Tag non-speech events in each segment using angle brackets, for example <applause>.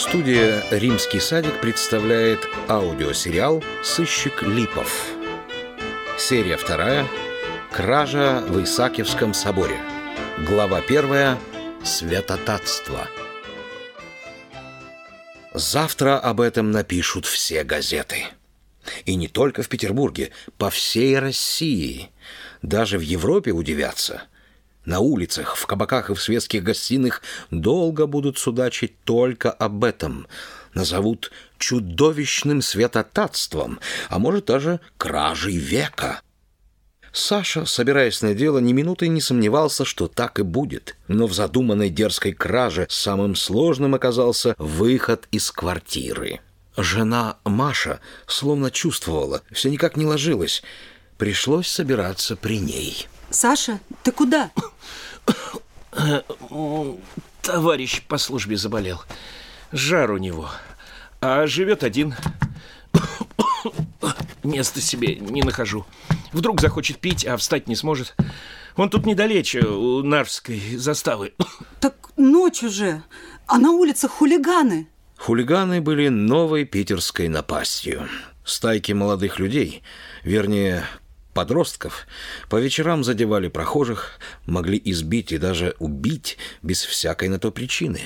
Студия «Римский садик» представляет аудиосериал «Сыщик Липов». Серия вторая «Кража в Исаакиевском соборе». Глава первая «Святотатство». Завтра об этом напишут все газеты. И не только в Петербурге, по всей России. Даже в Европе удивятся – на улицах, в кабаках и в светских гостиных долго будут судачить только об этом. Назовут чудовищным святотатством, а может даже кражей века. Саша, собираясь на дело, ни минуты не сомневался, что так и будет. Но в задуманной дерзкой краже самым сложным оказался выход из квартиры. Жена Маша словно чувствовала, все никак не ложилось. Пришлось собираться при ней. Саша, ты куда? <coughs> Товарищ по службе заболел. Жар у него. А живет один. <coughs> Места себе не нахожу. Вдруг захочет пить, а встать не сможет. Он тут недалече, у Нарвской заставы. <coughs> Так ночь уже, а на улицах хулиганы. Хулиганы были новой питерской напастью. Стайки молодых людей, вернее, подростков по вечерам задевали прохожих, могли избить и даже убить без всякой на то причины,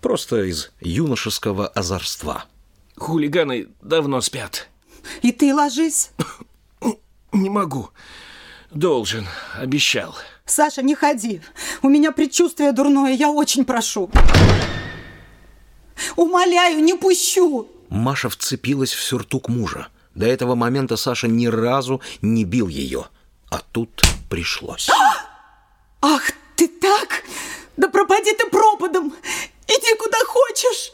просто из юношеского озорства. Хулиганы давно спят. И ты ложись. Не могу. Должен, обещал. Саша, не ходи. У меня предчувствие дурное, я очень прошу. Умоляю, не пущу. Маша вцепилась в сюртук мужа. До этого момента Саша ни разу не бил ее. А тут пришлось. <gasps> Ах, ты так? Да пропади ты пропадом! Иди куда хочешь!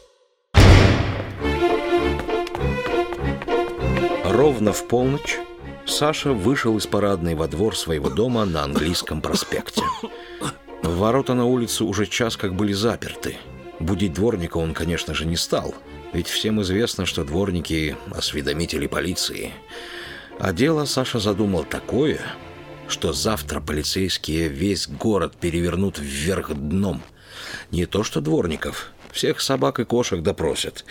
Ровно в полночь Саша вышел из парадной во двор своего дома на английском проспекте. Ворота на улицу уже час как были заперты. Будить дворника он, конечно же, не стал – ведь всем известно, что дворники – осведомители полиции. А дело Саша задумал такое, что завтра полицейские весь город перевернут вверх дном. Не то что дворников, всех собак и кошек допросят.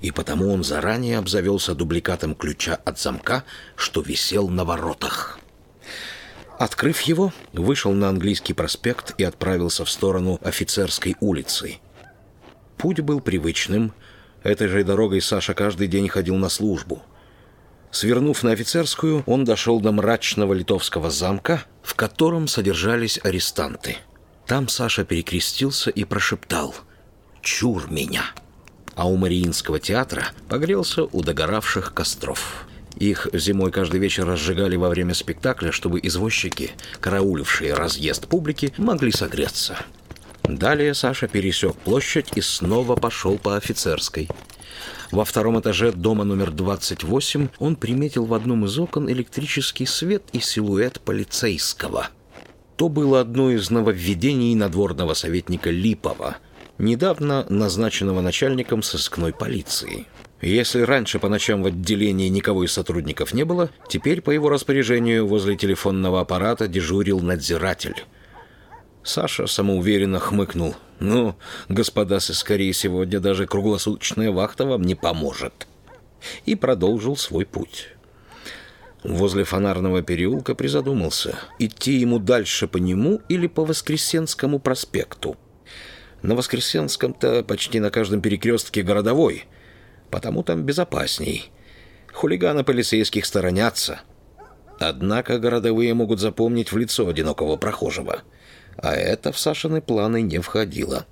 И потому он заранее обзавелся дубликатом ключа от замка, что висел на воротах. Открыв его, вышел на английский проспект и отправился в сторону офицерской улицы. Путь был привычным – Этой же дорогой Саша каждый день ходил на службу. Свернув на офицерскую, он дошел до мрачного литовского замка, в котором содержались арестанты. Там Саша перекрестился и прошептал «Чур меня!» А у Мариинского театра погрелся у догоравших костров. Их зимой каждый вечер разжигали во время спектакля, чтобы извозчики, караулившие разъезд публики, могли согреться. Далее Саша пересек площадь и снова пошел по офицерской. Во втором этаже дома номер 28 он приметил в одном из окон электрический свет и силуэт полицейского. То было одно из нововведений надворного советника Липова, недавно назначенного начальником сыскной полиции. Если раньше по ночам в отделении никого из сотрудников не было, теперь по его распоряжению возле телефонного аппарата дежурил надзиратель – Саша самоуверенно хмыкнул. «Ну, господа сыскари, сегодня даже круглосуточная вахта вам не поможет». И продолжил свой путь. Возле фонарного переулка призадумался, идти ему дальше по нему или по Воскресенскому проспекту. На Воскресенском-то почти на каждом перекрестке городовой, потому там безопасней. Хулиганы полицейских сторонятся. Однако городовые могут запомнить в лицо одинокого прохожего – а это в Сашины планы не входило.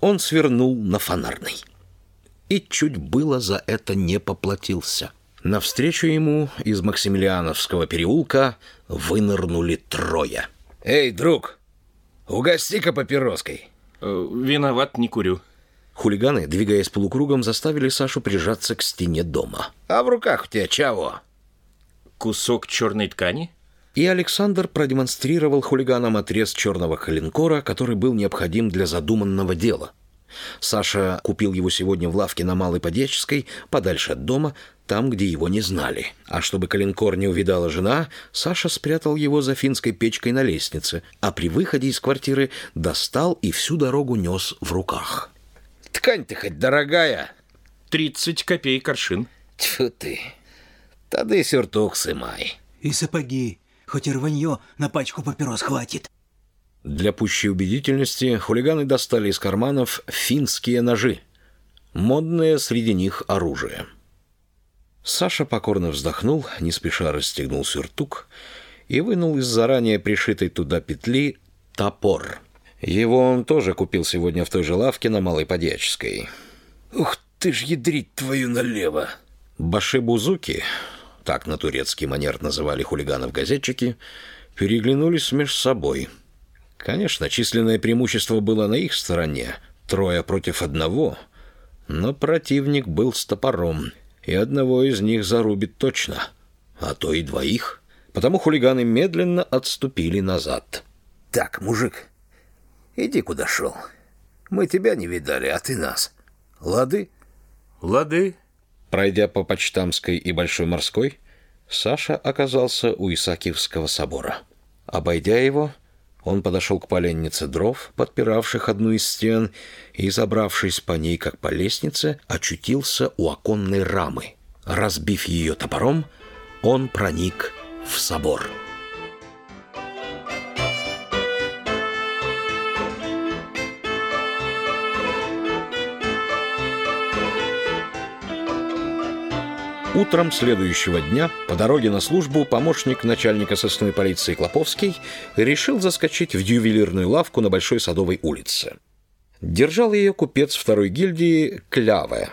Он свернул на фонарный. И чуть было за это не поплатился. Навстречу ему из Максимилиановского переулка вынырнули трое. «Эй, друг, угости-ка папироской!» э, «Виноват, не курю». Хулиганы, двигаясь полукругом, заставили Сашу прижаться к стене дома. «А в руках у тебя чего?» «Кусок черной ткани?» И Александр продемонстрировал хулиганам отрез черного коленкора, который был необходим для задуманного дела. Саша купил его сегодня в лавке на Малой Подьяческой, подальше от дома, там, где его не знали. А чтобы коленкор не увидала жена, Саша спрятал его за финской печкой на лестнице, а при выходе из квартиры достал и всю дорогу нес в руках. ткань ты хоть дорогая. 30 копеек аршин. Тьфу ты. Тады сюртук сымай. И сапоги. Хоть и рванье, на пачку папирос хватит. Для пущей убедительности хулиганы достали из карманов финские ножи. Модное среди них оружие. Саша покорно вздохнул, не спеша расстегнул сюртук и вынул из заранее пришитой туда петли топор. Его он тоже купил сегодня в той же лавке на Малой Подьяческой. «Ух ты ж, ядрить твою налево!» Баши-бузуки, так на турецкий манер называли хулиганов-газетчики, переглянулись между собой. Конечно, численное преимущество было на их стороне, трое против одного, но противник был с топором, и одного из них зарубит точно, а то и двоих. Потому хулиганы медленно отступили назад. «Так, мужик, иди куда шел. Мы тебя не видали, а ты нас. Лады?» Лады. Пройдя по Почтамской и Большой Морской, Саша оказался у Исаакиевского собора. Обойдя его, он подошел к поленнице дров, подпиравших одну из стен, и, забравшись по ней, как по лестнице, очутился у оконной рамы. Разбив ее топором, он проник в собор. Утром следующего дня по дороге на службу помощник начальника сыскной полиции Клоповский решил заскочить в ювелирную лавку на Большой Садовой улице. Держал ее купец второй гильдии Кляве.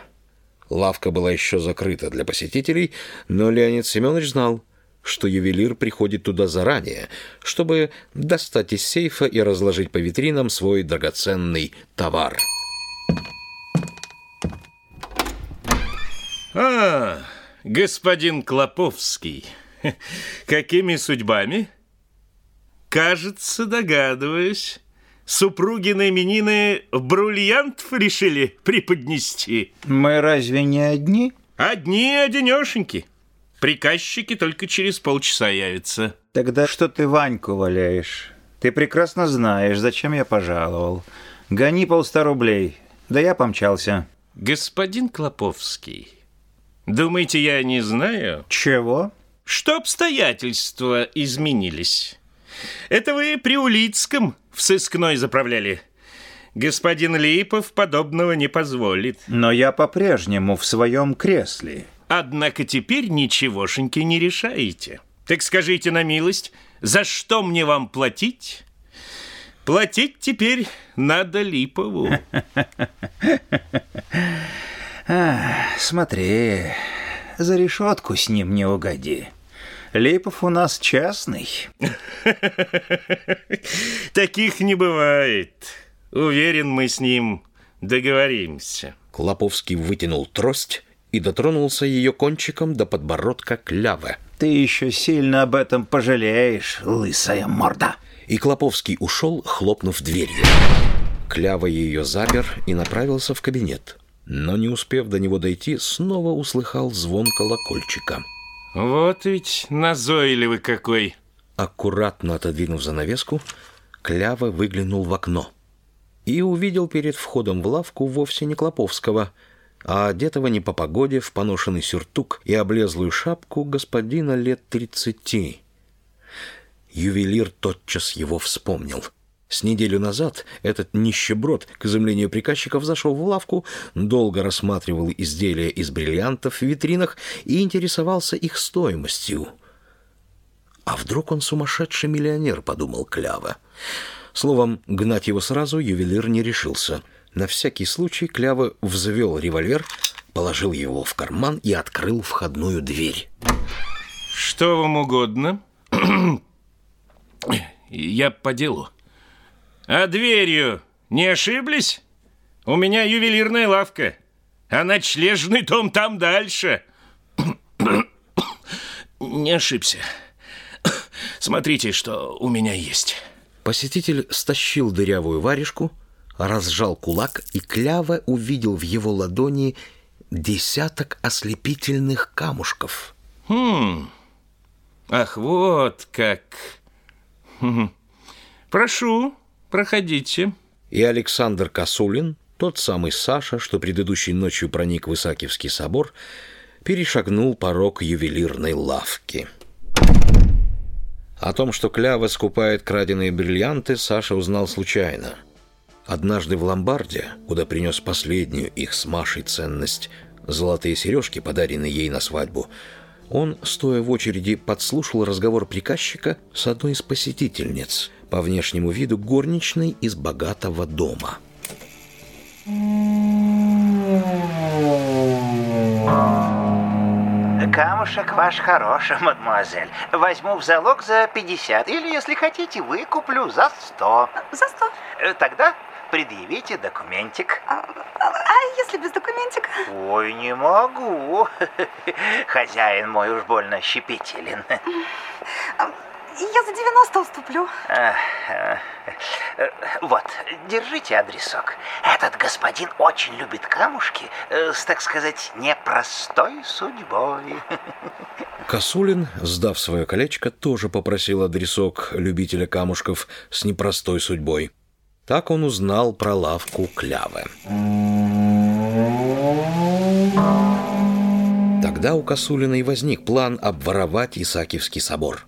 Лавка была еще закрыта для посетителей, но Леонид Семенович знал, что ювелир приходит туда заранее, чтобы достать из сейфа и разложить по витринам свой драгоценный товар. А, господин Клоповский, <laughs> какими судьбами? Кажется, догадываюсь. Супруги на именины бриллиантов решили преподнести. Мы разве не одни? Одни одинешеньки. Приказчики только через полчаса явятся. Тогда что ты Ваньку валяешь? Ты прекрасно знаешь, зачем я пожаловал. Гони полста рублей. Да я помчался. Господин Клоповский, думаете, я не знаю, Чего? что обстоятельства изменились? Это вы при Улицком в сыскной заправляли. Господин Липов подобного не позволит. Но я по-прежнему в своем кресле. Однако теперь ничегошеньки не решаете. Так скажите на милость, за что мне вам платить? Платить теперь надо Липову. <laughs> Смотри, за решетку с ним не угоди. Липов у нас частный. <laughs> Таких не бывает. Уверен, мы с ним договоримся. Клоповский вытянул трость и дотронулся ее кончиком до подбородка Клявы. Ты еще сильно об этом пожалеешь, лысая морда. И Клоповский ушел, хлопнув дверью. Клява ее запер и направился в кабинет. Но не успев до него дойти, снова услыхал звон колокольчика. Вот ведь назойливый какой. Аккуратно отодвинув занавеску, Клява выглянул в окно и увидел перед входом в лавку вовсе не Клоповского, а одетого не по погоде в поношенный сюртук и облезлую шапку господина лет тридцати. Ювелир тотчас его вспомнил. С неделю назад этот нищеброд, к изумлению приказчиков, зашел в лавку, долго рассматривал изделия из бриллиантов в витринах и интересовался их стоимостью. «А вдруг он сумасшедший миллионер?» — подумал Клява. Словом, гнать его сразу ювелир не решился. На всякий случай Клява взвел револьвер, положил его в карман и открыл входную дверь. Что вам угодно? <clears throat> Я по делу. А дверью не ошиблись? У меня ювелирная лавка, а ночлежный дом там дальше. <coughs> Не ошибся. <coughs> Смотрите, что у меня есть. Посетитель стащил дырявую варежку, разжал кулак, и Клява увидел в его ладони десяток ослепительных камушков. Хм. Ах, вот как. Прошу, проходите. И Александр Косулин Тот самый Саша, что предыдущей ночью проник в Исаакиевский собор, перешагнул порог ювелирной лавки. О том, что Клява скупает краденые бриллианты, Саша узнал случайно. Однажды в ломбарде, куда принес последнюю их с Машей ценность – золотые сережки, подаренные ей на свадьбу, он, стоя в очереди, подслушал разговор приказчика с одной из посетительниц, по внешнему виду горничной из богатого дома. Камушек ваш хороший, мадемуазель. Возьму в залог за 50, или, если хотите, выкуплю за 100. За сто. Э, Тогда предъявите документик. А, а если без документика? Ой, не могу. <laughs> Хозяин мой уж больно щепетилен. Я за 90 уступлю. Вот, держите адресок. Этот господин очень любит камушки э, с, так сказать, непростой судьбой. <laughs> Косулин, сдав свое колечко, тоже попросил адресок любителя камушков с непростой судьбой. Так он узнал про лавку Клявы. Тогда у Косулина и возник план обворовать Исаакиевский собор.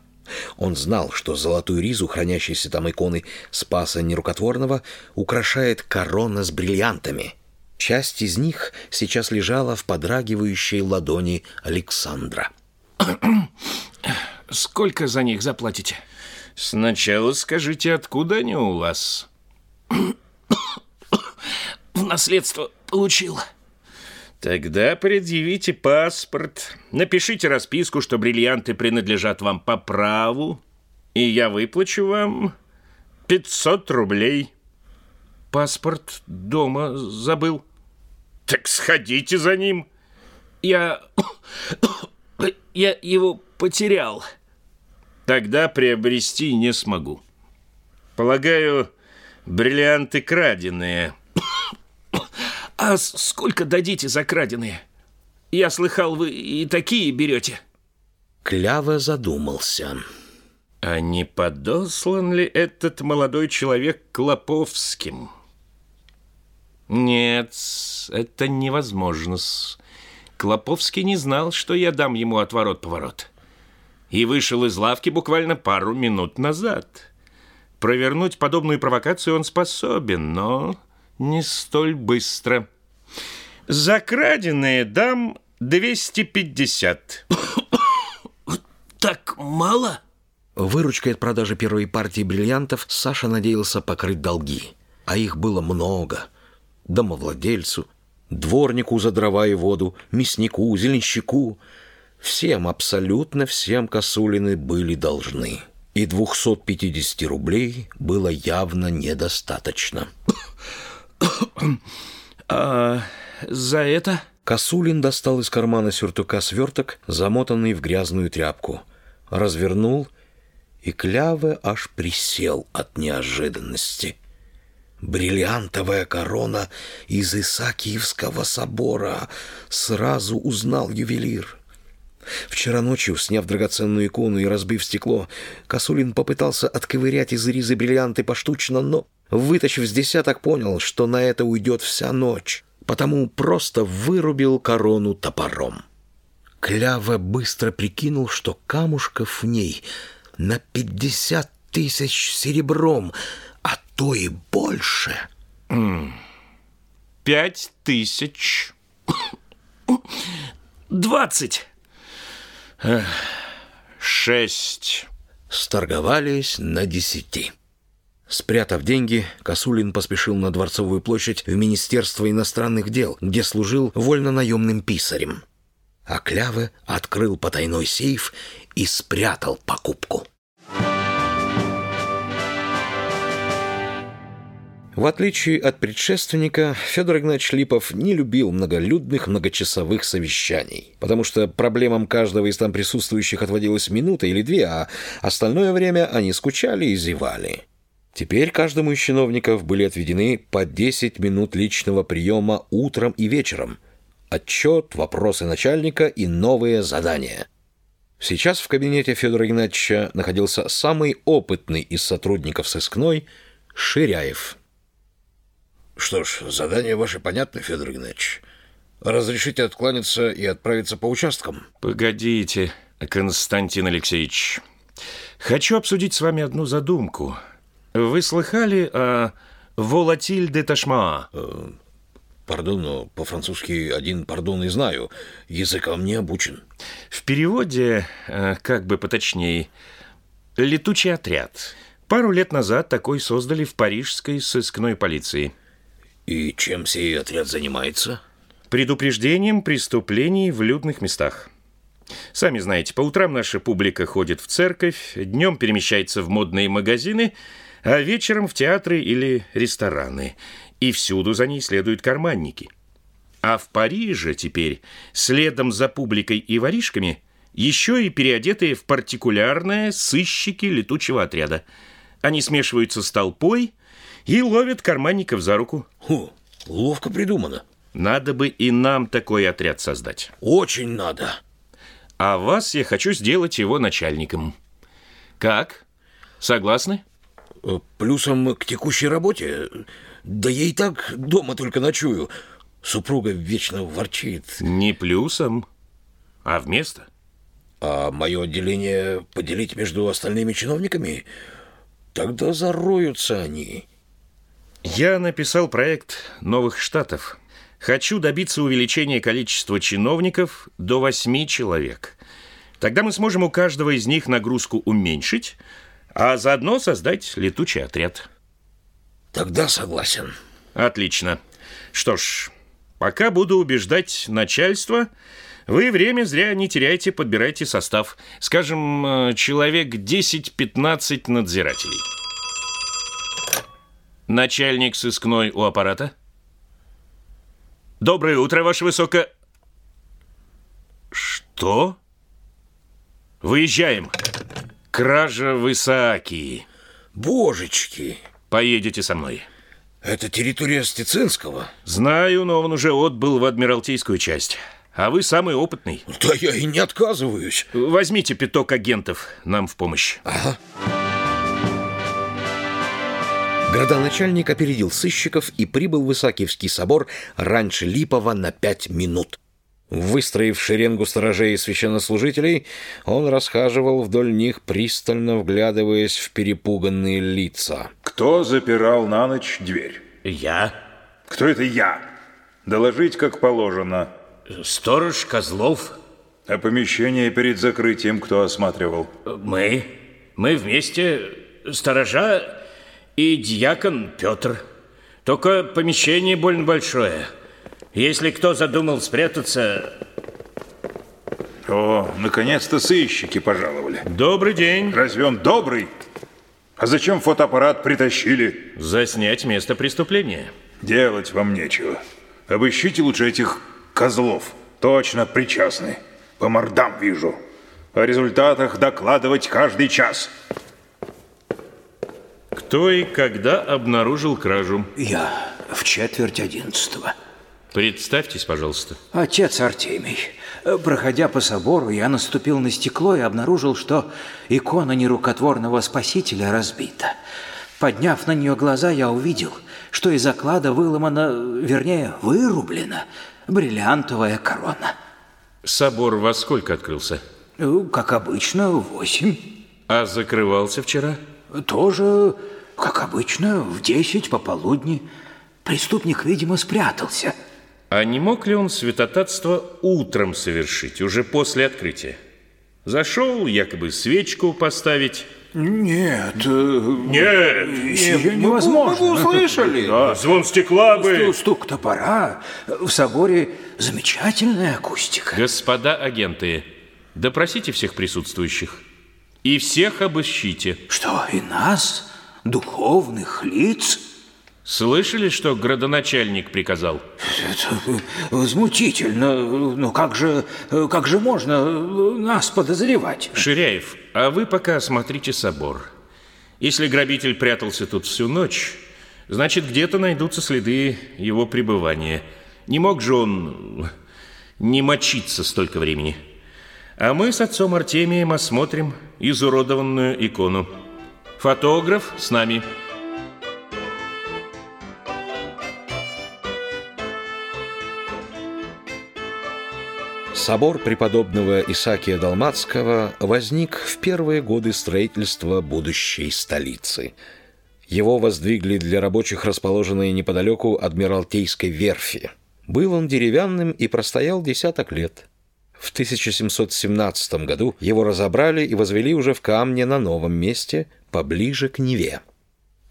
Он знал, что золотую ризу, хранящейся там иконы Спаса Нерукотворного, украшает корона с бриллиантами. Часть из них сейчас лежала в подрагивающей ладони Александра. Сколько за них заплатите? Сначала скажите, откуда они у вас? <coughs> В наследство получил. Тогда предъявите паспорт, напишите расписку, что бриллианты принадлежат вам по праву, и я выплачу вам 500 рублей. Паспорт дома забыл. Так сходите за ним. Я... <coughs> я его потерял. Тогда приобрести не смогу. Полагаю, бриллианты краденые. А сколько дадите за краденые? Я слыхал, вы и такие берете. Клява задумался. А не подослан ли этот молодой человек Клоповским? Нет, это невозможно. Клоповский не знал, что я дам ему отворот-поворот. И вышел из лавки буквально пару минут назад. Провернуть подобную провокацию он способен, но не столь быстро. За краденые дам 250. Так мало? Выручкой от продажи первой партии бриллиантов Саша надеялся покрыть долги. А их было много. Домовладельцу, дворнику за дрова и воду, мяснику, зеленщику. Всем, абсолютно всем Косулины были должны. И 250 рублей было явно недостаточно. <coughs> А за это? Косулин достал из кармана сюртука сверток, замотанный в грязную тряпку. Развернул, и Кляве аж присел от неожиданности. Бриллиантовая корона из Исаакиевского собора. Сразу узнал ювелир. Вчера ночью, сняв драгоценную икону и разбив стекло, Косулин попытался отковырять из ризы бриллианты поштучно, но, вытащив с десяток, понял, что на это уйдет вся ночь, потому просто вырубил корону топором. Клява быстро прикинул, что камушков в ней на пятьдесят тысяч серебром, а то и больше. Пять тысяч. Двадцать. Шесть. Сторговались на десяти. Спрятав деньги, Косулин поспешил на Дворцовую площадь в Министерство иностранных дел, где служил вольно-наемным писарем. А Кляве открыл потайной сейф и спрятал покупку. В отличие от предшественника, Федор Игнатьевич Липов не любил многолюдных многочасовых совещаний, потому что проблемам каждого из там присутствующих отводилась минута или две, а остальное время они скучали и зевали. Теперь каждому из чиновников были отведены по 10 минут личного приема утром и вечером. Отчет, вопросы начальника и новые задания. Сейчас в кабинете Федора Игнатьевича находился самый опытный из сотрудников сыскной Ширяев. Что ж, задание ваше понятно, Федор Игнатьевич. Разрешите откланяться и отправиться по участкам? Погодите, Константин Алексеевич. Хочу обсудить с вами одну задумку. Вы слыхали о волатиль де ташма? Пардон, но по-французски один пардон и знаю. Языком не обучен. В переводе, э, как бы поточнее, «летучий отряд». Пару лет назад такой создали в парижской сыскной полиции. И чем сей отряд занимается? Предупреждением преступлений в людных местах. Сами знаете, по утрам наша публика ходит в церковь, днем перемещается в модные магазины, а вечером в театры или рестораны. И всюду за ней следуют карманники. А в Париже теперь, следом за публикой и воришками, еще и переодетые в партикулярное сыщики летучего отряда. Они смешиваются с толпой и ловят карманников за руку. Ху, ловко придумано. Надо бы и нам такой отряд создать. Очень надо. А вас я хочу сделать его начальником. Как? Согласны? Э, Плюсом к текущей работе. Да я и так дома только ночую. Супруга вечно ворчит. Не плюсом, а вместо. А мое отделение поделить между остальными чиновниками? Тогда зароются они. Я написал проект новых штатов. Хочу добиться увеличения количества чиновников до восьми человек. Тогда мы сможем у каждого из них нагрузку уменьшить, а заодно создать летучий отряд. Тогда согласен. Отлично. Что ж, пока буду убеждать начальство, вы время зря не теряйте, подбирайте состав. Скажем, э, человек 10-15 надзирателей. Начальник сыскной у аппарата. Доброе утро, ваше высоко... Что? Выезжаем. Кража в Исаакии. Божечки, Поедете со мной. это территория Стецинского. Знаю, но он уже отбыл в Адмиралтейскую часть. А вы самый опытный. Да я и не отказываюсь. Возьмите пяток агентов нам в помощь. Градоначальник опередил сыщиков и прибыл в Исаакиевский собор раньше Липова на пять минут. Выстроив шеренгу сторожей и священнослужителей, он расхаживал вдоль них, пристально вглядываясь в перепуганные лица. Кто запирал на ночь дверь? Я, Кто это я? Доложить как положено. сторож Козлов, А помещение перед закрытием кто осматривал? мы, мы вместе, сторожа и дьякон Петр. Только помещение больно большое. Если кто задумал спрятаться... О, наконец-то сыщики пожаловали. Добрый день. Разве он добрый? А зачем фотоаппарат притащили? Заснять место преступления. Делать вам нечего. Обыщите лучше этих козлов. Точно причастны. По мордам вижу. О результатах докладывать каждый час. Кто и когда обнаружил кражу? Я в четверть одиннадцатого. Представьтесь, пожалуйста. Отец Артемий. Проходя по собору, я наступил на стекло и обнаружил, что икона нерукотворного спасителя разбита. Подняв на нее глаза, я увидел, что из оклада выломана, вернее, вырублена бриллиантовая корона. Собор во сколько открылся? Как обычно, в восемь. А закрывался вчера? Тоже, как обычно, в десять пополудни. Преступник, видимо, спрятался. А не мог ли он святотатство утром совершить, уже после открытия? Зашел, якобы свечку поставить. Нет, э, Нет! сие невозможно. А, звон стекла бы! Стук топора. В соборе замечательная акустика. Господа агенты, допросите всех присутствующих. И всех обыщите. Что, и нас, духовных лиц? Слышали, что градоначальник приказал? Это возмутительно. Но как же, как же можно нас подозревать? Ширяев, а вы пока осмотрите собор. Если грабитель прятался тут всю ночь, значит, где-то найдутся следы его пребывания. Не мог же он не мочиться столько времени. А мы с отцом Артемием осмотрим изуродованную икону. Фотограф с нами. Собор преподобного Исаакия Далмацкого возник в первые годы строительства будущей столицы. Его воздвигли для рабочих, расположенные неподалеку Адмиралтейской верфи. Был он деревянным и простоял десяток лет. В 1717 году его разобрали и возвели уже в камне на новом месте – поближе к Неве.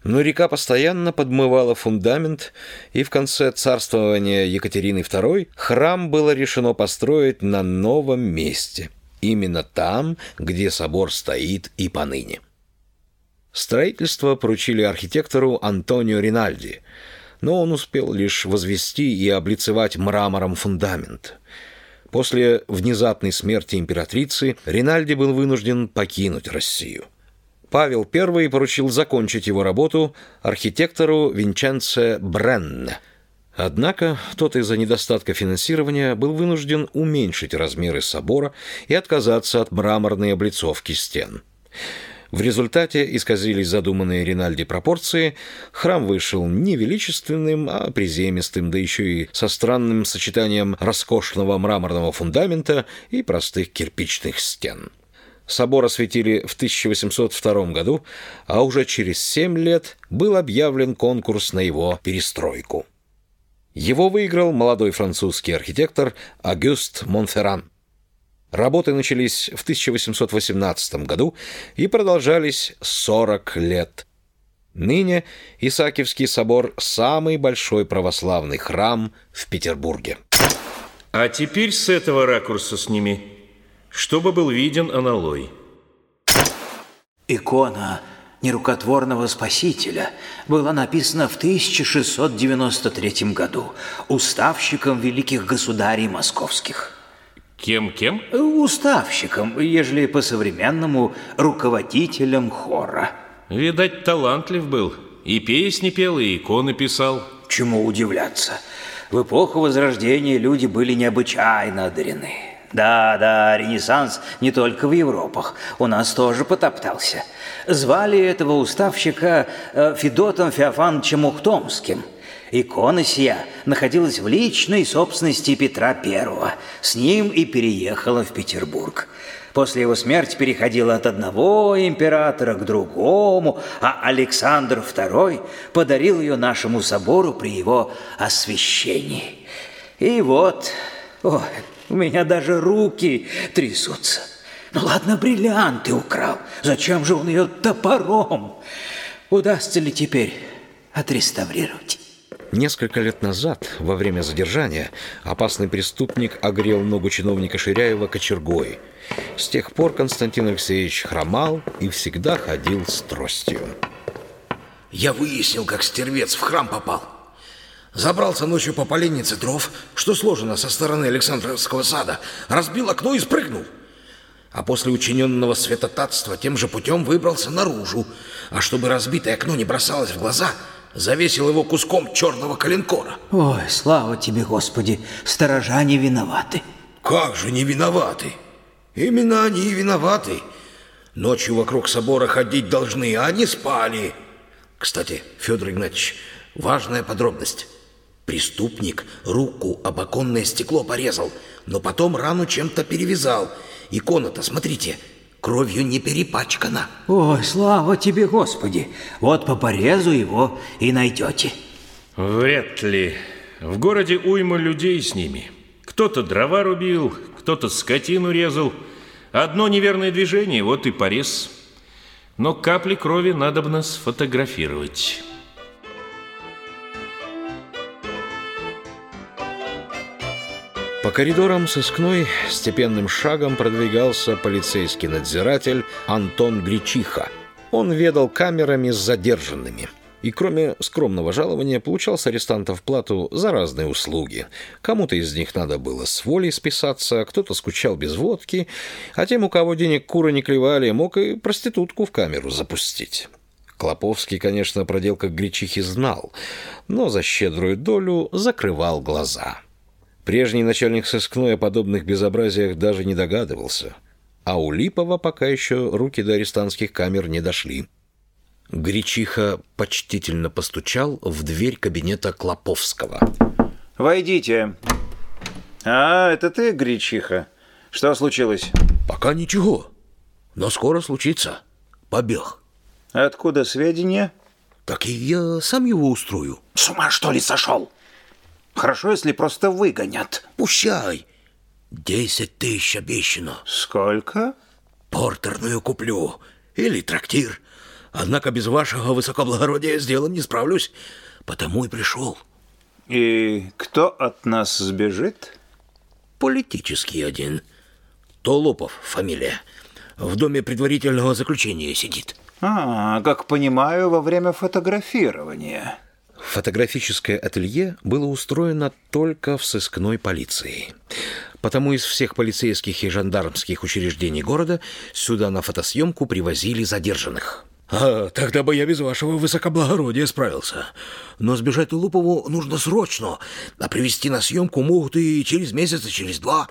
Но река постоянно подмывала фундамент, и в конце царствования Екатерины II храм было решено построить на новом месте, именно там, где собор стоит и поныне. Строительство поручили архитектору Антонио Ринальди, но он успел лишь возвести и облицевать мрамором фундамент. После внезапной смерти императрицы Ринальди был вынужден покинуть Россию. Павел I поручил закончить его работу архитектору Винченце Бренне. Однако тот из-за недостатка финансирования был вынужден уменьшить размеры собора и отказаться от мраморной облицовки стен. В результате исказились задуманные Ринальди пропорции, храм вышел не величественным, а приземистым, да еще и со странным сочетанием роскошного мраморного фундамента и простых кирпичных стен. Собор осветили в 1802 году, а уже через семь лет был объявлен конкурс на его перестройку. Его выиграл молодой французский архитектор Агюст Монферран. Работы начались в 1818 году и продолжались 40 лет. Ныне Исаакиевский собор – самый большой православный храм в Петербурге. А теперь с этого ракурса сними чтобы был виден аналой. Икона нерукотворного Спасителя была написана в 1693 году уставщиком великих государей московских. Кем-кем? Уставщиком, ежели по-современному руководителем хора. Видать, талантлив был. И песни пел, и иконы писал. Чему удивляться? В эпоху Возрождения люди были необычайно одарены. Да, да, Ренессанс не только в Европах, у нас тоже потоптался. Звали этого уставщика э, Федотом Феофановичем Ухтомским. Икона сия находилась в личной собственности Петра I. С ним и переехала в Петербург. После его смерти переходила от одного императора к другому, а Александр II подарил ее нашему собору при его освящении. И вот, ой, у меня даже руки трясутся. Ну ладно, бриллианты украл. Зачем же он ее топором? Удастся ли теперь отреставрировать? Несколько лет назад, во время задержания, опасный преступник огрел ногу чиновника Ширяева кочергой. С тех пор Константин Алексеевич хромал и всегда ходил с тростью. Я выяснил, как стервец в храм попал. Забрался ночью по поленнице дров, что сложено со стороны Александровского сада, разбил окно и спрыгнул. А после учиненного святотатства тем же путем выбрался наружу, а чтобы разбитое окно не бросалось в глаза, завесил его куском черного коленкора. Ой, слава тебе, Господи, сторожа не виноваты. Как же не виноваты? Именно они и виноваты. Ночью вокруг собора ходить должны, а они спали. Кстати, Федор Игнатьевич, важная подробность. Преступник руку об оконное стекло порезал, но потом рану чем-то перевязал. Икона-то, смотрите, кровью не перепачкана. Ой, слава тебе, Господи! Вот по порезу его и найдете. Вряд ли. В городе уйма людей с ними. Кто-то дрова рубил, кто-то скотину резал. Одно неверное движение, вот и порез. Но капли крови надо бы нас сфотографировать. По коридорам сыскной степенным шагом продвигался полицейский надзиратель Антон Гречиха. Он ведал камерами с задержанными и кроме скромного жалования получал с арестантов плату за разные услуги. Кому-то из них надо было с волей списаться, кто-то скучал без водки, а тем, у кого денег куры не клевали, мог и проститутку в камеру запустить. Клоповский, конечно, про проделках Гречихи знал, но за щедрую долю закрывал глаза. Прежний начальник сыскной о подобных безобразиях даже не догадывался. А у Липова пока еще руки до арестантских камер не дошли. Гречиха почтительно постучал в дверь кабинета Клоповского. «Войдите. А, это ты, Гречиха? Что случилось? Пока ничего, но скоро случится. Побег. Откуда сведения? Так и я сам его устрою. С ума, что ли, сошел? Хорошо, если просто выгонят. Пущай. Десять тысяч обещано. Сколько? Портерную куплю. Или трактир. Однако без вашего высокоблагородия с делом не справлюсь. Потому и пришел. И кто от нас сбежит? Политический один. Толопов фамилия. В доме предварительного заключения сидит. А, как понимаю, во время фотографирования. Фотографическое ателье было устроено только в сыскной полиции. Потому из всех полицейских и жандармских учреждений города сюда на фотосъемку привозили задержанных. А, тогда бы я без вашего высокоблагородия справился. Но сбежать Лупову нужно срочно, а привести на съемку могут и через месяц, и через два.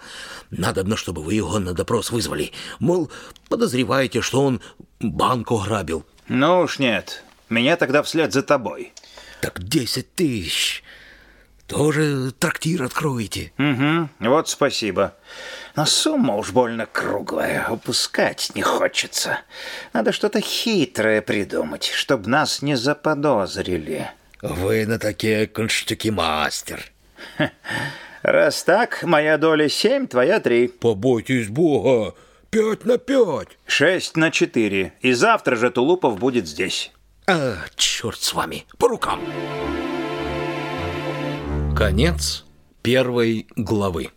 Надобно, чтобы вы его на допрос вызвали. Мол, подозреваете, что он банк ограбил. Ну уж нет. Меня тогда вслед за тобой. Так десять тысяч. Тоже трактир откроете. Угу, вот спасибо. Но сумма уж больно круглая, упускать не хочется. Надо что-то хитрое придумать, чтобы нас не заподозрили. Вы на такие конштуки мастер. Раз так, моя доля семь, твоя три. Побойтесь Бога. Пять на пять. Шесть на четыре. И завтра же Тулупов будет здесь. А, черт с вами. По рукам. Конец первой главы.